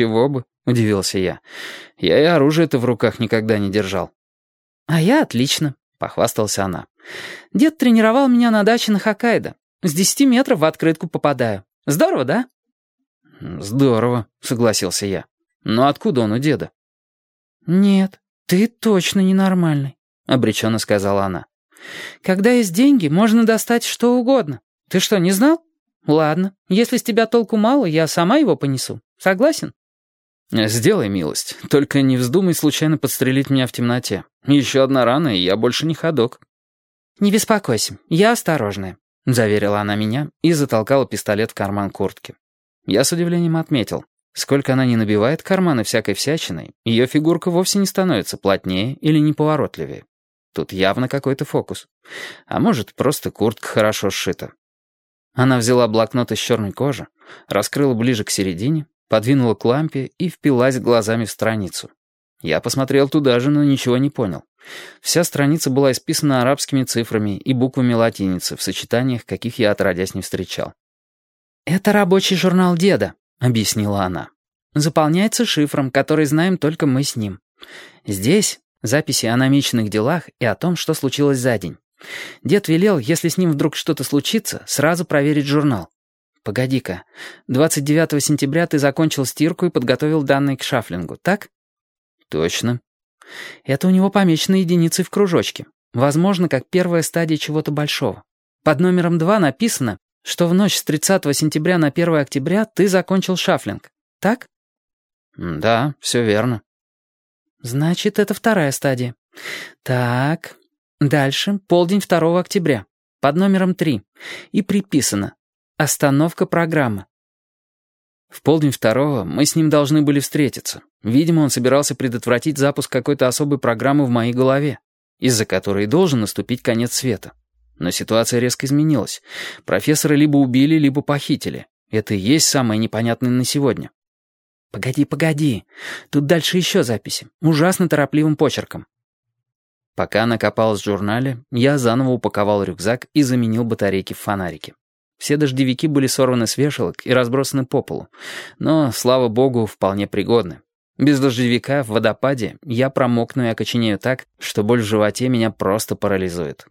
чего бы?» — удивился я. «Я и оружие-то в руках никогда не держал». «А я отлично», — похвасталась она. «Дед тренировал меня на даче на Хоккайдо. С десяти метров в открытку попадаю. Здорово, да?» «Здорово», — согласился я. «Но откуда он у деда?» «Нет, ты точно ненормальный», — обреченно сказала она. «Когда есть деньги, можно достать что угодно. Ты что, не знал? Ладно, если с тебя толку мало, я сама его понесу. Согласен?» «Сделай милость, только не вздумай случайно подстрелить меня в темноте. Еще одна рана, и я больше не ходок». «Не беспокойся, я осторожная», — заверила она меня и затолкала пистолет в карман куртки. Я с удивлением отметил. Сколько она не набивает карманы всякой всячиной, ее фигурка вовсе не становится плотнее или неповоротливее. Тут явно какой-то фокус. А может, просто куртка хорошо сшита. Она взяла блокнот из черной кожи, раскрыла ближе к середине, подвинула к лампе и впилась глазами в страницу. Я посмотрел туда же, но ничего не понял. Вся страница была исписана арабскими цифрами и буквами латиницы в сочетаниях, каких я отродясь не встречал. «Это рабочий журнал деда», — объяснила она. «Заполняется шифром, который знаем только мы с ним. Здесь записи о намеченных делах и о том, что случилось за день. Дед велел, если с ним вдруг что-то случится, сразу проверить журнал. Погоди-ка, 29 сентября ты закончил стирку и подготовил данные к шафлингу, так? Точно. Это у него помечено единицей в кружочке. Возможно, как первая стадия чего-то большого. Под номером 2 написано, что в ночь с 30 сентября на 1 октября ты закончил шафлинг, так? Да, все верно. Значит, это вторая стадия. Так, Дальше полдень 2 октября, под номером 3, и приписано «Остановка программы». В полдень второго мы с ним должны были встретиться. Видимо, он собирался предотвратить запуск какой-то особой программы в моей голове, из-за которой должен наступить конец света. Но ситуация резко изменилась. Профессора либо убили, либо похитили. Это и есть самое непонятное на сегодня. «Погоди, погоди. Тут дальше еще записи. Ужасно торопливым почерком. Пока она в журнале, я заново упаковал рюкзак и заменил батарейки в фонарике. Все дождевики были сорваны с вешалок и разбросаны по полу, но, слава богу, вполне пригодны. Без дождевика в водопаде я промокну и окоченею так, что боль в животе меня просто парализует.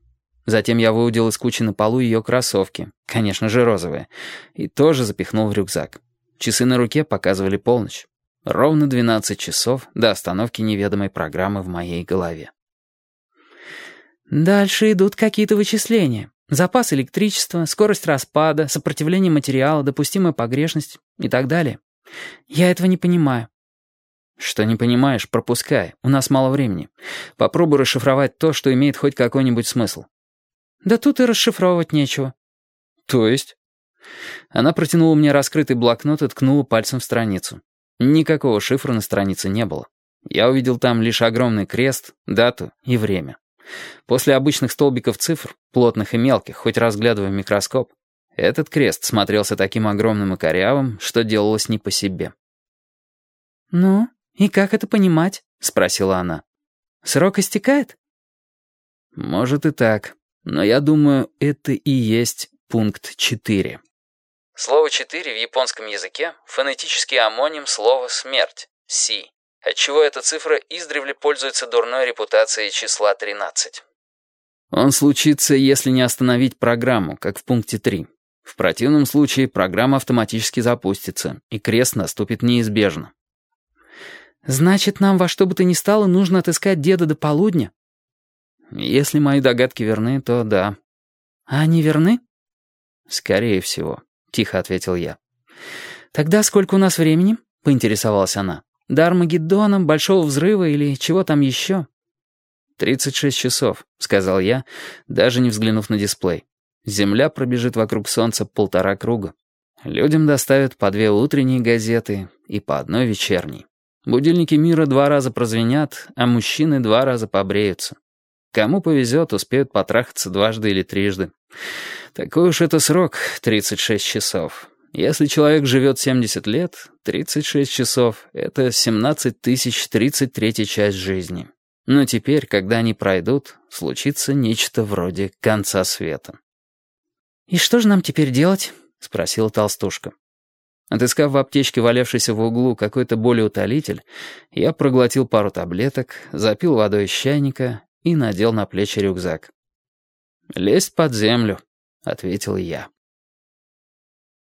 Затем я выудил из кучи на полу ее кроссовки, конечно же розовые, и тоже запихнул в рюкзак. Часы на руке показывали полночь. Ровно 12 часов до остановки неведомой программы в моей голове. Дальше идут какие-то вычисления. Запас электричества, скорость распада, сопротивление материала, допустимая погрешность и так далее. Я этого не понимаю. Что не понимаешь, пропускай. У нас мало времени. Попробуй расшифровать то, что имеет хоть какой-нибудь смысл. Да тут и расшифровывать нечего. То есть? Она протянула мне раскрытый блокнот и ткнула пальцем в страницу. Никакого шифра на странице не было. Я увидел там лишь огромный крест, дату и время. После обычных столбиков цифр, плотных и мелких, хоть разглядывая микроскоп, этот крест смотрелся таким огромным и корявым, что делалось не по себе. «Ну, и как это понимать?» — спросила она. «Срок истекает?» «Может и так, но я думаю, это и есть пункт 4». Слово «четыре» в японском языке — фонетический амоним слова «смерть» — «си» отчего эта цифра издревле пользуется дурной репутацией числа 13. Он случится, если не остановить программу, как в пункте 3. В противном случае программа автоматически запустится, и крест наступит неизбежно. «Значит, нам во что бы то ни стало нужно отыскать деда до полудня?» «Если мои догадки верны, то да». «А они верны?» «Скорее всего», — тихо ответил я. «Тогда сколько у нас времени?» — поинтересовалась она. До Армагеддона, Большого Взрыва или чего там еще?» «Тридцать шесть часов», — сказал я, даже не взглянув на дисплей. «Земля пробежит вокруг Солнца полтора круга. Людям доставят по две утренние газеты и по одной вечерней. Будильники мира два раза прозвенят, а мужчины два раза побреются. Кому повезет, успеют потрахаться дважды или трижды. Такой уж это срок — 36 часов. Если человек живет 70 лет, 36 часов — это 17 тысяч 33 часть жизни. Но теперь, когда они пройдут, случится нечто вроде конца света. «И что же нам теперь делать?» — спросила толстушка. Отыскав в аптечке, валявшийся в углу, какой-то болеутолитель, я проглотил пару таблеток, запил водой из чайника и надел на плечи рюкзак. «Лезть под землю», — ответил я.